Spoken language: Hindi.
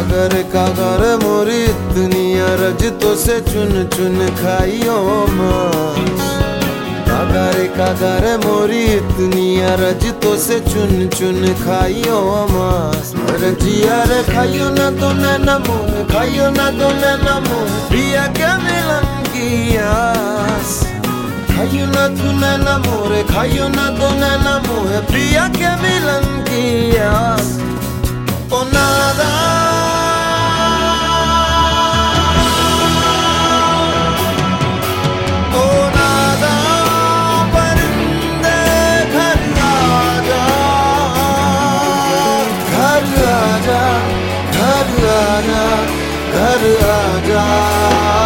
कागर कागर मोरी दुनिया अरज तो से चुन चुन खाइयो मास। कागर कागर मोरी दुनिया अरज तो से चुन चुन खाइयो मास। रजिया रे खाइयो ना तो मैं नमो खाइयो ना तो मैं नमो प्रिया क्या आस खाइयो ना तू मैं नमो रे खाइयो ना तो मैं नमो प्रिया क्या की आस nada. घर आजा, घर आजा, घर आजा.